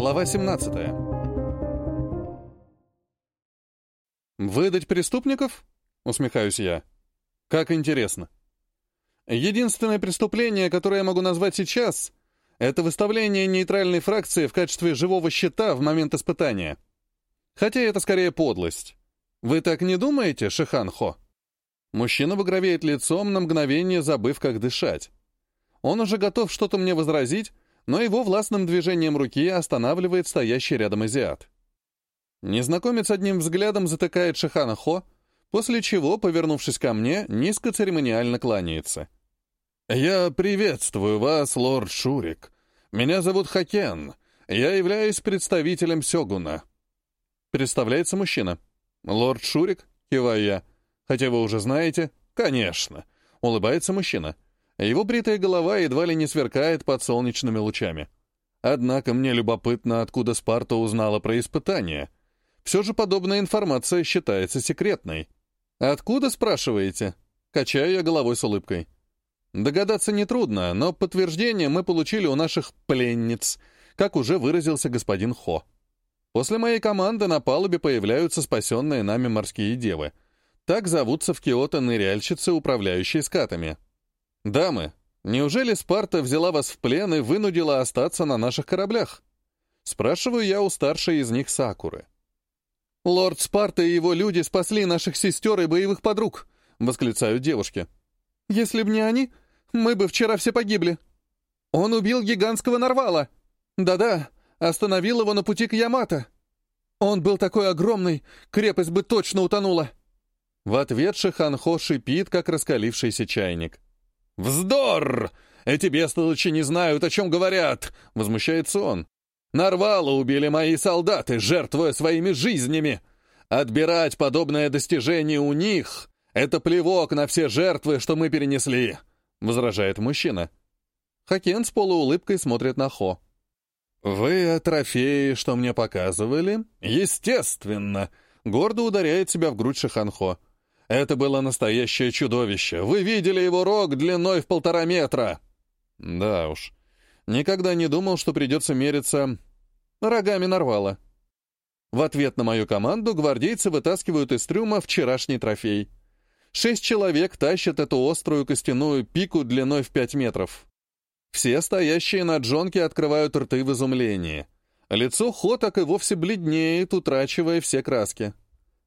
Глава 17. «Выдать преступников?» — усмехаюсь я. «Как интересно. Единственное преступление, которое я могу назвать сейчас, это выставление нейтральной фракции в качестве живого щита в момент испытания. Хотя это скорее подлость. Вы так не думаете, Шихан Хо?» Мужчина багровеет лицом, на мгновение забыв, как дышать. Он уже готов что-то мне возразить, но его властным движением руки останавливает стоящий рядом азиат. Незнакомец одним взглядом затыкает Шихана Хо, после чего, повернувшись ко мне, низко церемониально кланяется. «Я приветствую вас, лорд Шурик. Меня зовут Хакен. Я являюсь представителем Сёгуна». Представляется мужчина. «Лорд Шурик?» — киваю я. «Хотя вы уже знаете?» «Конечно», — улыбается мужчина. Его бритая голова едва ли не сверкает под солнечными лучами. Однако мне любопытно, откуда Спарта узнала про испытание. Все же подобная информация считается секретной. «Откуда, спрашиваете?» Качаю я головой с улыбкой. Догадаться нетрудно, но подтверждение мы получили у наших «пленниц», как уже выразился господин Хо. После моей команды на палубе появляются спасенные нами морские девы. Так зовутся в Киото ныряльщицы, управляющие скатами. «Дамы, неужели Спарта взяла вас в плен и вынудила остаться на наших кораблях?» Спрашиваю я у старшей из них Сакуры. «Лорд Спарта и его люди спасли наших сестер и боевых подруг», — восклицают девушки. «Если б не они, мы бы вчера все погибли. Он убил гигантского нарвала. Да-да, остановил его на пути к Ямато. Он был такой огромный, крепость бы точно утонула». В ответ Шиханхо шипит, как раскалившийся чайник. «Вздор! Эти бестолочи не знают, о чем говорят!» — возмущается он. «Нарвала убили мои солдаты, жертвуя своими жизнями! Отбирать подобное достижение у них — это плевок на все жертвы, что мы перенесли!» — возражает мужчина. Хакен с полуулыбкой смотрит на Хо. «Вы о трофее, что мне показывали?» «Естественно!» — гордо ударяет себя в грудь Шиханхо. Это было настоящее чудовище. Вы видели его рог длиной в полтора метра. Да уж. Никогда не думал, что придется мериться рогами нарвала. В ответ на мою команду гвардейцы вытаскивают из трюма вчерашний трофей. Шесть человек тащат эту острую костяную пику длиной в пять метров. Все стоящие на джонке открывают рты в изумлении. Лицо Хо так и вовсе бледнеет, утрачивая все краски.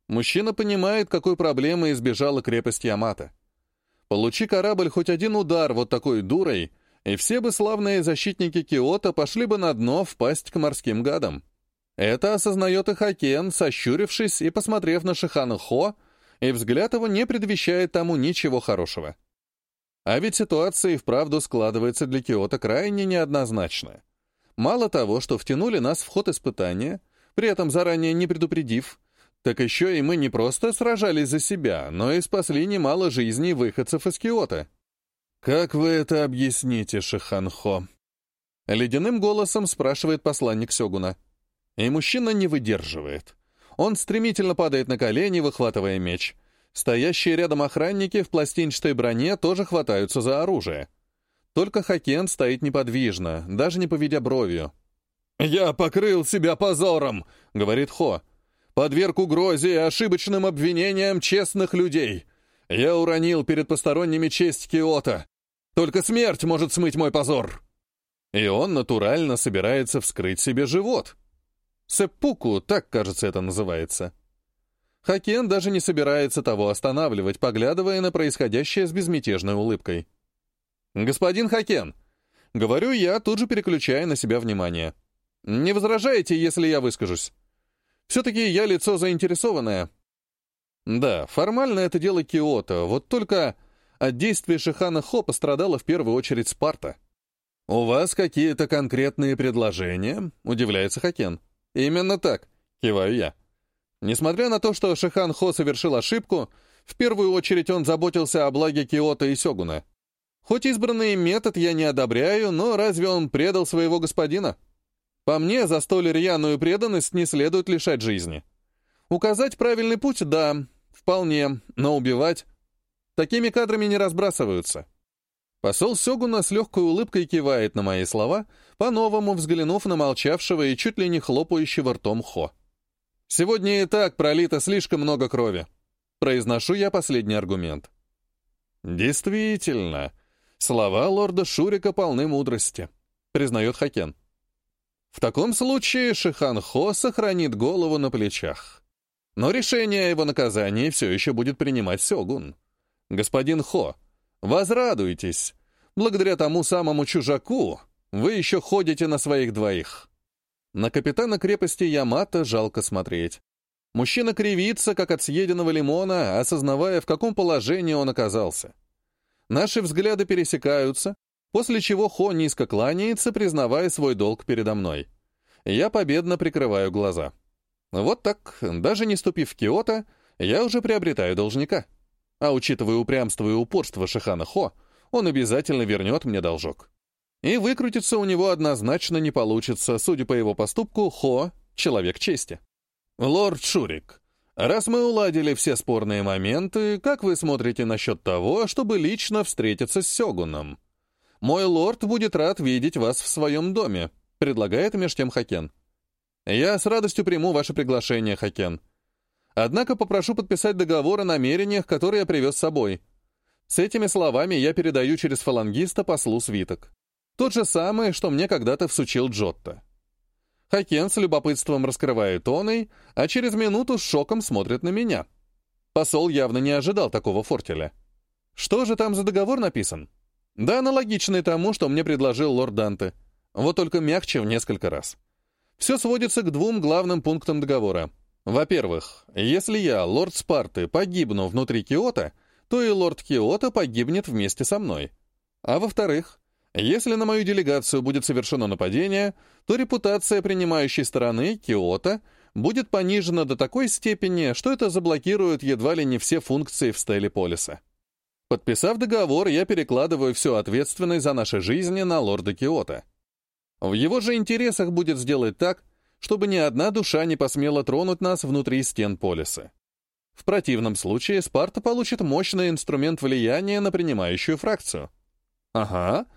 Мужчина понимает, какой проблемы избежала крепость Ямато. Получи корабль хоть один удар вот такой дурой, и все бы славные защитники Киота пошли бы на дно впасть к морским гадам. Это осознает и Хакен, сощурившись и посмотрев на Шихана Хо, и взгляд его не предвещает тому ничего хорошего. А ведь ситуация и вправду складывается для Киота крайне неоднозначно. Мало того, что втянули нас в ход испытания, при этом заранее не предупредив, так еще и мы не просто сражались за себя, но и спасли немало жизней выходцев из Киота. «Как вы это объясните, Шиханхо?» Ледяным голосом спрашивает посланник Сёгуна. И мужчина не выдерживает. Он стремительно падает на колени, выхватывая меч. Стоящие рядом охранники в пластинчатой броне тоже хватаются за оружие. Только Хакен стоит неподвижно, даже не поведя бровью. «Я покрыл себя позором!» — говорит Хо подверг угрозе и ошибочным обвинениям честных людей. Я уронил перед посторонними честь Киота. Только смерть может смыть мой позор. И он натурально собирается вскрыть себе живот. Сеппуку, так, кажется, это называется. Хакен даже не собирается того останавливать, поглядывая на происходящее с безмятежной улыбкой. «Господин Хакен», — говорю я, тут же переключая на себя внимание, — «не возражаете, если я выскажусь?» Все-таки я лицо заинтересованное. Да, формально это дело Киото, вот только от действий Шихана Хо пострадала в первую очередь Спарта. «У вас какие-то конкретные предложения?» — удивляется Хакен. «Именно так», — киваю я. Несмотря на то, что Шихан Хо совершил ошибку, в первую очередь он заботился о благе Киото и Сёгуна. Хоть избранный метод я не одобряю, но разве он предал своего господина? По мне, за столь рьяную преданность не следует лишать жизни. Указать правильный путь — да, вполне, но убивать... Такими кадрами не разбрасываются. Посол Сёгуна с легкой улыбкой кивает на мои слова, по-новому взглянув на молчавшего и чуть ли не хлопающего ртом Хо. «Сегодня и так пролито слишком много крови». Произношу я последний аргумент. «Действительно, слова лорда Шурика полны мудрости», — признает Хакен. В таком случае Шихан Хо сохранит голову на плечах. Но решение о его наказании все еще будет принимать Сёгун. Господин Хо, возрадуйтесь. Благодаря тому самому чужаку вы еще ходите на своих двоих. На капитана крепости Ямато жалко смотреть. Мужчина кривится, как от съеденного лимона, осознавая, в каком положении он оказался. Наши взгляды пересекаются, после чего Хо низко кланяется, признавая свой долг передо мной. Я победно прикрываю глаза. Вот так, даже не ступив в Киото, я уже приобретаю должника. А учитывая упрямство и упорство Шихана Хо, он обязательно вернет мне должок. И выкрутиться у него однозначно не получится, судя по его поступку, Хо — человек чести. «Лорд Шурик, раз мы уладили все спорные моменты, как вы смотрите насчет того, чтобы лично встретиться с Сёгуном? Мой лорд будет рад видеть вас в своем доме», — предлагает меж тем Хакен. «Я с радостью приму ваше приглашение, Хакен. Однако попрошу подписать договор о намерениях, которые я привез с собой. С этими словами я передаю через фалангиста послу свиток. Тот же самый, что мне когда-то всучил Джотто. Хакен с любопытством раскрывает тоной, а через минуту с шоком смотрит на меня. Посол явно не ожидал такого фортеля. Что же там за договор написан? Да, аналогичный тому, что мне предложил лорд Данте. Вот только мягче в несколько раз. Все сводится к двум главным пунктам договора. Во-первых, если я, лорд Спарты, погибну внутри Киота, то и лорд Киота погибнет вместе со мной. А во-вторых, если на мою делегацию будет совершено нападение, то репутация принимающей стороны, Киото, будет понижена до такой степени, что это заблокирует едва ли не все функции в стеле полиса. Подписав договор, я перекладываю всю ответственность за наши жизни на лорда Киото. В его же интересах будет сделать так, чтобы ни одна душа не посмела тронуть нас внутри стен полиса. В противном случае Спарта получит мощный инструмент влияния на принимающую фракцию. Ага,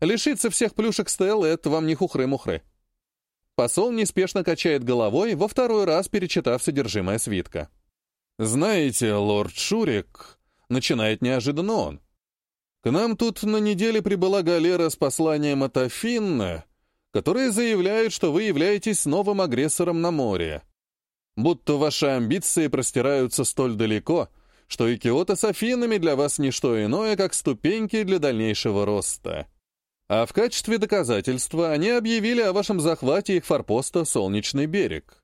Лишиться всех плюшек Стеллы — это вам не хухры-мухры. Посол неспешно качает головой, во второй раз перечитав содержимое свитка. «Знаете, лорд Шурик...» — начинает неожиданно он. «К нам тут на неделе прибыла галера с посланием от Афинны, которые заявляют, что вы являетесь новым агрессором на море. Будто ваши амбиции простираются столь далеко, что и Киото с Афинами для вас не что иное, как ступеньки для дальнейшего роста. А в качестве доказательства они объявили о вашем захвате их форпоста «Солнечный берег».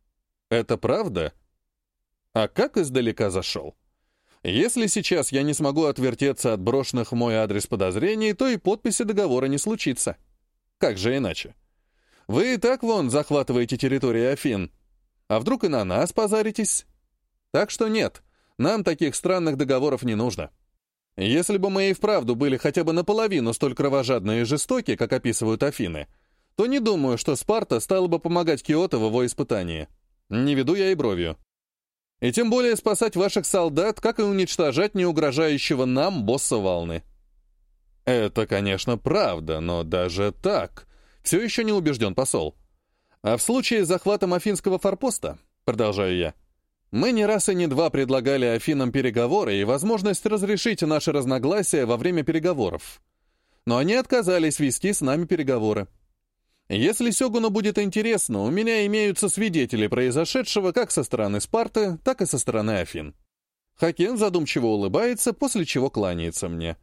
Это правда? А как издалека зашел? Если сейчас я не смогу отвертеться от брошенных в мой адрес подозрений, то и подписи договора не случится. Как же иначе? Вы и так вон захватываете территорию Афин. А вдруг и на нас позаритесь? Так что нет, нам таких странных договоров не нужно. Если бы мы и вправду были хотя бы наполовину столь кровожадные и жестоки, как описывают Афины, то не думаю, что Спарта стала бы помогать Киото в его испытании. Не веду я и бровью. И тем более спасать ваших солдат, как и уничтожать неугрожающего нам босса волны. Это, конечно, правда, но даже так все еще не убежден посол. А в случае с захватом афинского форпоста, продолжаю я, мы не раз и не два предлагали Афинам переговоры и возможность разрешить наши разногласия во время переговоров. Но они отказались вести с нами переговоры. Если Сёгуну будет интересно, у меня имеются свидетели произошедшего как со стороны Спарты, так и со стороны Афин. Хакен задумчиво улыбается, после чего кланяется мне.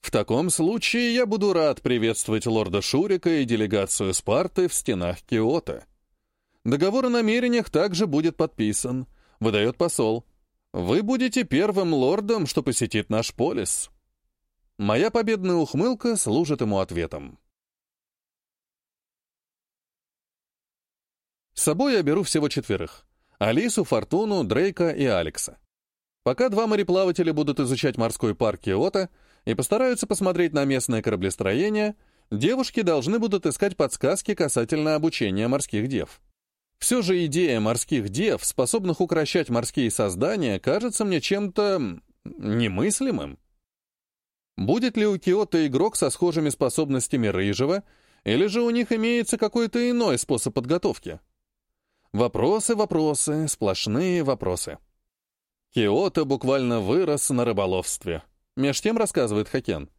В таком случае я буду рад приветствовать лорда Шурика и делегацию Спарты в стенах Киота. Договор о намерениях также будет подписан — выдает посол. «Вы будете первым лордом, что посетит наш полис». Моя победная ухмылка служит ему ответом. С собой я беру всего четверых. Алису, Фортуну, Дрейка и Алекса. Пока два мореплавателя будут изучать морской парк Киото и постараются посмотреть на местное кораблестроение, девушки должны будут искать подсказки касательно обучения морских дев. Все же идея морских дев, способных укращать морские создания, кажется мне чем-то немыслимым. Будет ли у Киота игрок со схожими способностями Рыжего, или же у них имеется какой-то иной способ подготовки? Вопросы, вопросы, сплошные вопросы. Киото буквально вырос на рыболовстве. Меж тем рассказывает Хакен.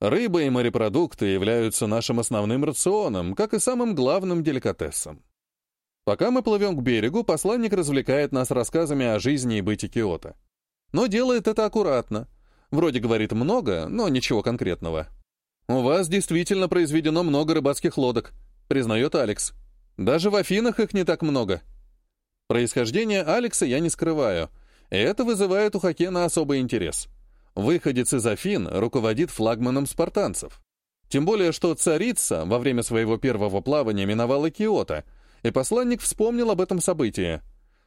Рыба и морепродукты являются нашим основным рационом, как и самым главным деликатесом. Пока мы плывем к берегу, посланник развлекает нас рассказами о жизни и быте Киото. Но делает это аккуратно. Вроде говорит много, но ничего конкретного. «У вас действительно произведено много рыбацких лодок», — признает Алекс. «Даже в Афинах их не так много». Происхождение Алекса я не скрываю, и это вызывает у Хакена особый интерес — Выходец из Афин руководит флагманом спартанцев. Тем более, что царица во время своего первого плавания миновала Киото, и посланник вспомнил об этом событии.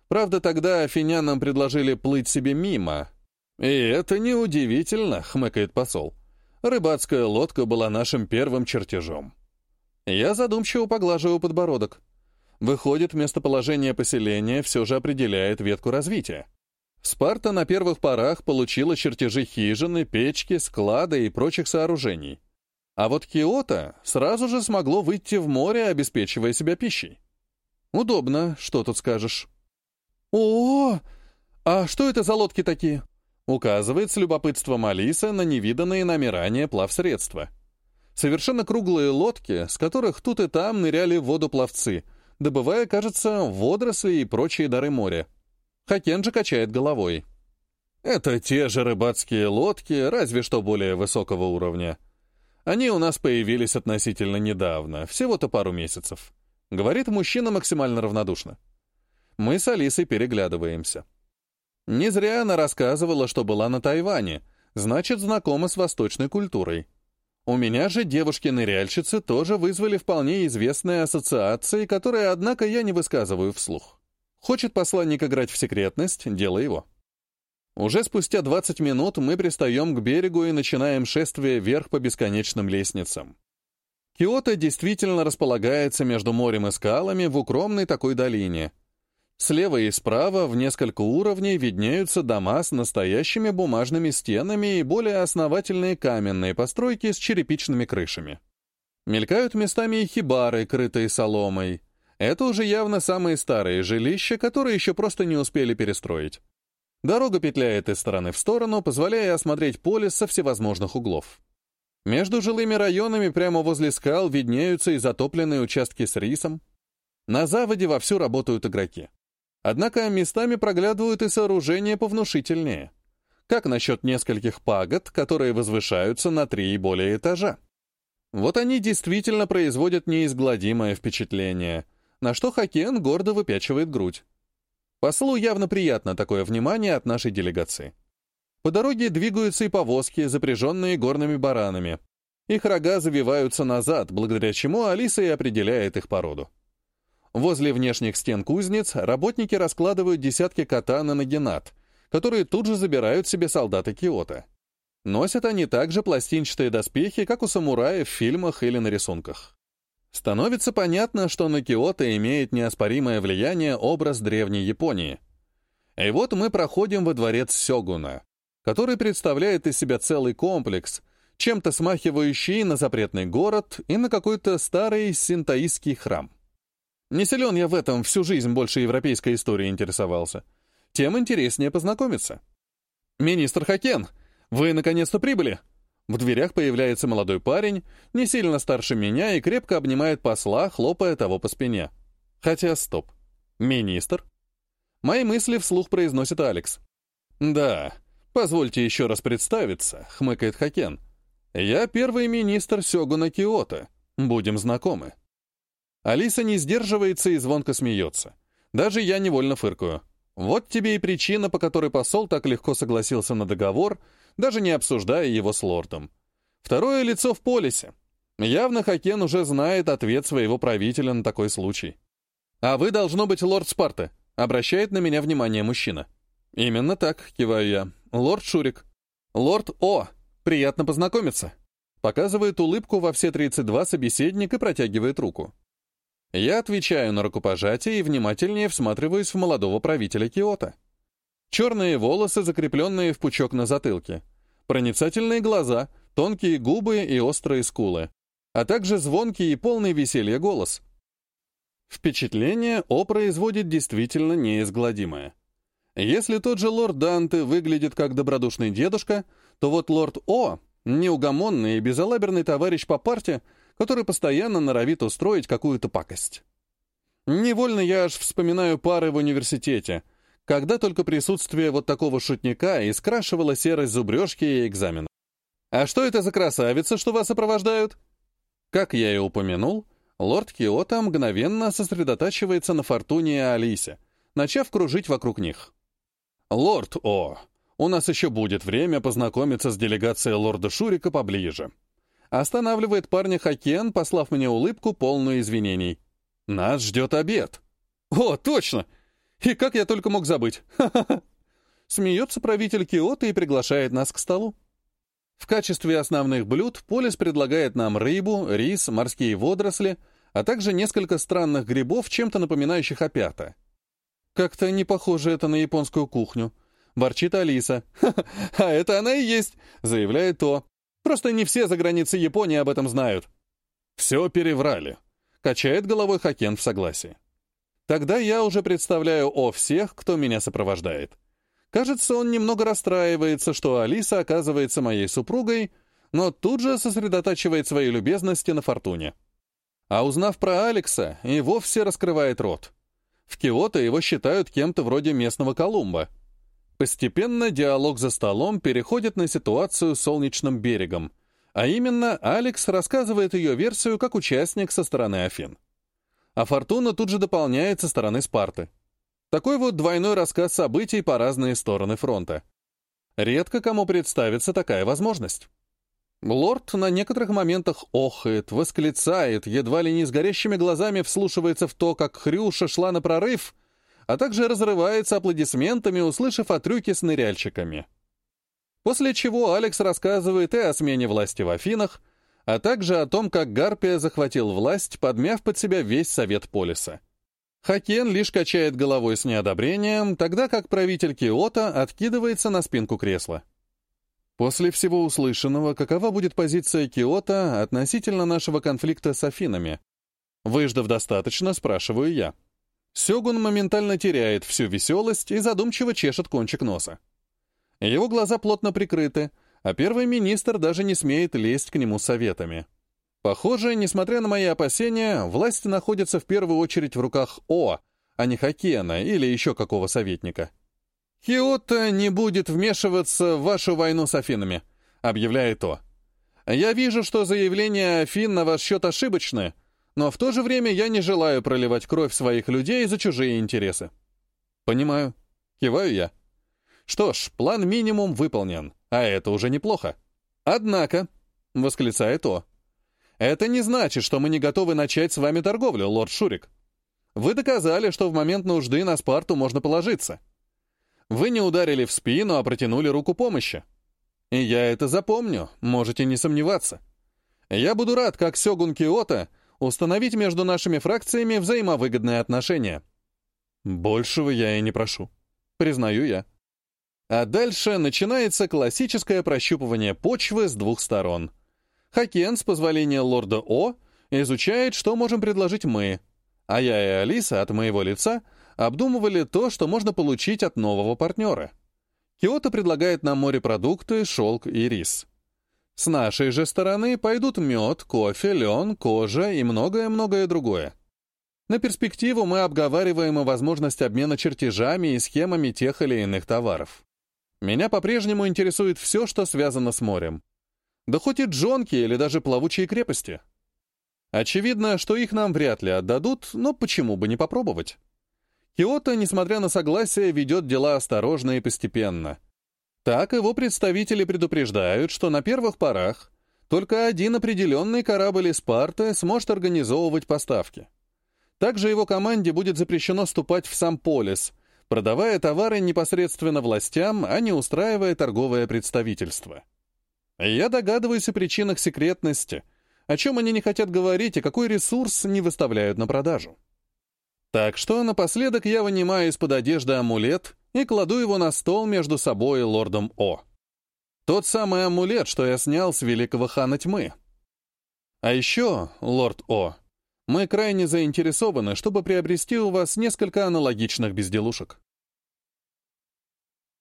Правда, тогда афинянам предложили плыть себе мимо. «И это неудивительно», — хмыкает посол. «Рыбацкая лодка была нашим первым чертежом». Я задумчиво поглаживаю подбородок. Выходит, местоположение поселения все же определяет ветку развития. Спарта на первых порах получила чертежи хижины, печки, склада и прочих сооружений. А вот Киото сразу же смогло выйти в море, обеспечивая себя пищей. Удобно, что тут скажешь. О, а что это за лодки такие? Указывает с любопытством Алиса на невиданные нами ранее плавсредства. Совершенно круглые лодки, с которых тут и там ныряли в воду пловцы, добывая, кажется, водоросли и прочие дары моря. Хакен же качает головой. Это те же рыбацкие лодки, разве что более высокого уровня. Они у нас появились относительно недавно, всего-то пару месяцев. Говорит мужчина максимально равнодушно. Мы с Алисой переглядываемся. Не зря она рассказывала, что была на Тайване, значит, знакома с восточной культурой. У меня же девушки-ныряльщицы тоже вызвали вполне известные ассоциации, которые, однако, я не высказываю вслух. Хочет посланник играть в секретность, дело его. Уже спустя 20 минут мы пристаем к берегу и начинаем шествие вверх по бесконечным лестницам. Киото действительно располагается между морем и скалами в укромной такой долине. Слева и справа в несколько уровней виднеются дома с настоящими бумажными стенами и более основательные каменные постройки с черепичными крышами. Мелькают местами и хибары, крытые соломой, это уже явно самые старые жилища, которые еще просто не успели перестроить. Дорога петляет из стороны в сторону, позволяя осмотреть поле со всевозможных углов. Между жилыми районами прямо возле скал виднеются и затопленные участки с рисом. На заводе вовсю работают игроки. Однако местами проглядывают и сооружения повнушительнее. Как насчет нескольких пагод, которые возвышаются на три и более этажа? Вот они действительно производят неизгладимое впечатление — на что Хакен гордо выпячивает грудь. Послу явно приятно такое внимание от нашей делегации. По дороге двигаются и повозки, запряженные горными баранами. Их рога завиваются назад, благодаря чему Алиса и определяет их породу. Возле внешних стен кузнец работники раскладывают десятки катана на генат, которые тут же забирают себе солдаты Киота. Носят они также пластинчатые доспехи, как у самураев в фильмах или на рисунках. Становится понятно, что на Киото имеет неоспоримое влияние образ древней Японии. И вот мы проходим во дворец Сёгуна, который представляет из себя целый комплекс, чем-то смахивающий на запретный город и на какой-то старый синтоистский храм. Не силен я в этом, всю жизнь больше европейской истории интересовался. Тем интереснее познакомиться. «Министр Хакен, вы наконец-то прибыли!» В дверях появляется молодой парень, не сильно старше меня, и крепко обнимает посла, хлопая того по спине. Хотя, стоп. Министр? Мои мысли вслух произносит Алекс. «Да, позвольте еще раз представиться», — хмыкает Хакен. «Я первый министр Сёгуна Киото. Будем знакомы». Алиса не сдерживается и звонко смеется. Даже я невольно фыркаю. Вот тебе и причина, по которой посол так легко согласился на договор, даже не обсуждая его с лордом. Второе лицо в полисе. Явно Хакен уже знает ответ своего правителя на такой случай. «А вы, должно быть, лорд Спарта», — обращает на меня внимание мужчина. «Именно так», — киваю я. «Лорд Шурик». «Лорд О, приятно познакомиться». Показывает улыбку во все 32 собеседник и протягивает руку. Я отвечаю на рукопожатие и внимательнее всматриваюсь в молодого правителя Киота. Черные волосы, закрепленные в пучок на затылке. Проницательные глаза, тонкие губы и острые скулы, а также звонкий и полный веселья голос. Впечатление О производит действительно неизгладимое. Если тот же лорд Данте выглядит как добродушный дедушка, то вот лорд О — неугомонный и безалаберный товарищ по парте, который постоянно норовит устроить какую-то пакость. Невольно я аж вспоминаю пары в университете, когда только присутствие вот такого шутника искрашивало серость зубрежки и экзаменов. «А что это за красавица, что вас сопровождают?» Как я и упомянул, лорд Киота мгновенно сосредотачивается на Фортуне и Алисе, начав кружить вокруг них. «Лорд О, у нас еще будет время познакомиться с делегацией лорда Шурика поближе». Останавливает парня Хакен, послав мне улыбку, полную извинений. «Нас ждет обед». «О, точно! И как я только мог забыть! Ха-ха-ха!» Смеется правитель Киота и приглашает нас к столу. В качестве основных блюд Полис предлагает нам рыбу, рис, морские водоросли, а также несколько странных грибов, чем-то напоминающих опята. Как-то не похоже это на японскую кухню. Ворчит Алиса. «А это она и есть», — заявляет То. «Просто не все за границей Японии об этом знают». «Все переврали», — качает головой Хакен в согласии. Тогда я уже представляю о всех, кто меня сопровождает. Кажется, он немного расстраивается, что Алиса оказывается моей супругой, но тут же сосредотачивает свои любезности на Фортуне. А узнав про Алекса, и вовсе раскрывает рот. В Киото его считают кем-то вроде местного Колумба. Постепенно диалог за столом переходит на ситуацию с солнечным берегом, а именно Алекс рассказывает ее версию как участник со стороны Афин. А Фортуна тут же дополняет со стороны Спарты. Такой вот двойной рассказ событий по разные стороны фронта. Редко кому представится такая возможность. Лорд на некоторых моментах охает, восклицает, едва ли не с горящими глазами вслушивается в то, как Хрюша шла на прорыв, а также разрывается аплодисментами, услышав о трюке с ныряльщиками. После чего Алекс рассказывает и о смене власти в Афинах, а также о том, как Гарпия захватил власть, подмяв под себя весь Совет Полиса. Хакен лишь качает головой с неодобрением, тогда как правитель Киота откидывается на спинку кресла. После всего услышанного, какова будет позиция Киота относительно нашего конфликта с Афинами? Выждав достаточно, спрашиваю я. Сёгун моментально теряет всю веселость и задумчиво чешет кончик носа. Его глаза плотно прикрыты, а первый министр даже не смеет лезть к нему советами. Похоже, несмотря на мои опасения, власть находится в первую очередь в руках О, а не Хакена или еще какого советника. «Киото не будет вмешиваться в вашу войну с Афинами», — объявляет О. «Я вижу, что заявление Афин на ваш счет ошибочное, но в то же время я не желаю проливать кровь своих людей за чужие интересы». «Понимаю». Киваю я. «Что ж, план минимум выполнен, а это уже неплохо». «Однако», — восклицает О, это не значит, что мы не готовы начать с вами торговлю, лорд Шурик. Вы доказали, что в момент нужды на Спарту можно положиться. Вы не ударили в спину, а протянули руку помощи. И я это запомню, можете не сомневаться. Я буду рад, как Сёгун Киото, установить между нашими фракциями взаимовыгодные отношения. Большего я и не прошу. Признаю я. А дальше начинается классическое прощупывание почвы с двух сторон — Хакен, с позволения лорда О, изучает, что можем предложить мы, а я и Алиса от моего лица обдумывали то, что можно получить от нового партнера. Киото предлагает нам морепродукты, шелк и рис. С нашей же стороны пойдут мед, кофе, лен, кожа и многое-многое другое. На перспективу мы обговариваем и возможность обмена чертежами и схемами тех или иных товаров. Меня по-прежнему интересует все, что связано с морем. Да хоть и джонки или даже плавучие крепости. Очевидно, что их нам вряд ли отдадут, но почему бы не попробовать? Киото, несмотря на согласие, ведет дела осторожно и постепенно. Так его представители предупреждают, что на первых порах только один определенный корабль из Спарты сможет организовывать поставки. Также его команде будет запрещено ступать в сам полис, продавая товары непосредственно властям, а не устраивая торговое представительство. Я догадываюсь о причинах секретности, о чем они не хотят говорить и какой ресурс не выставляют на продажу. Так что напоследок я вынимаю из-под одежды амулет и кладу его на стол между собой и лордом О. Тот самый амулет, что я снял с великого хана тьмы. А еще, лорд О, мы крайне заинтересованы, чтобы приобрести у вас несколько аналогичных безделушек.